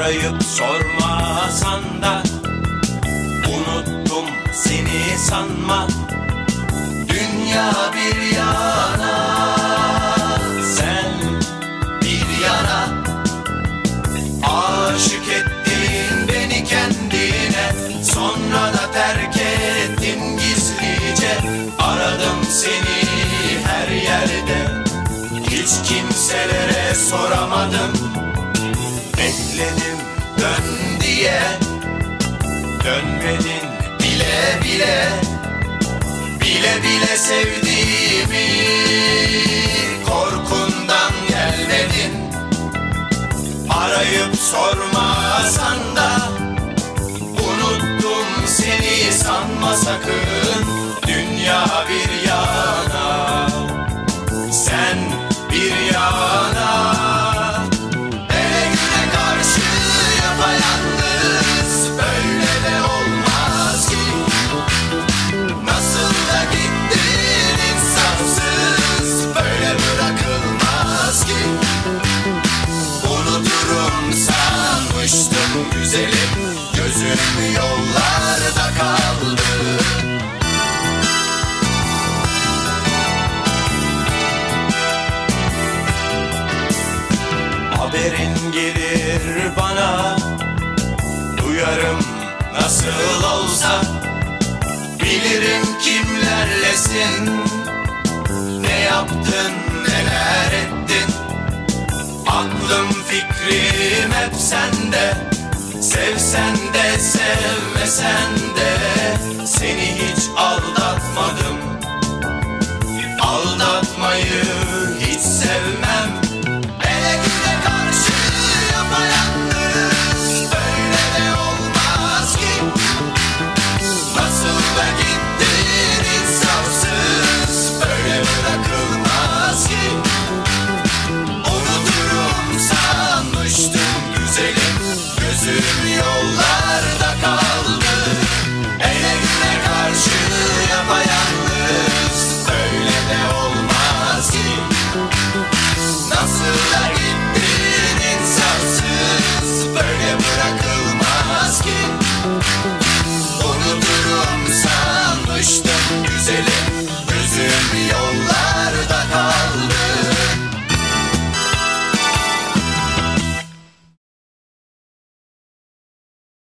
Arayıp sormasan da. Unuttum seni sanma. Dünya bir yana. Sen bir yana. Aşık ettin beni kendine. Sonra da terk ettin gizlice. Aradım seni her yerde. Hiç kimselere soramadım. Bekledim Dönmedin bile bile Bile bile sevdiğimi Korkundan gelmedin. Arayıp sormasan da Unuttum seni sanma sakın. Dünya bir yana Gözüm yollarda kaldı. Haberin gelir bana. Duyarım nasıl olsa. Bilirim kimlerlesin. Ne yaptın neler ettin? Aklım fikrim hep sende Sevsen de sevmesen de Seni hiç aldatmadım. Aldatmayı hiç sevmem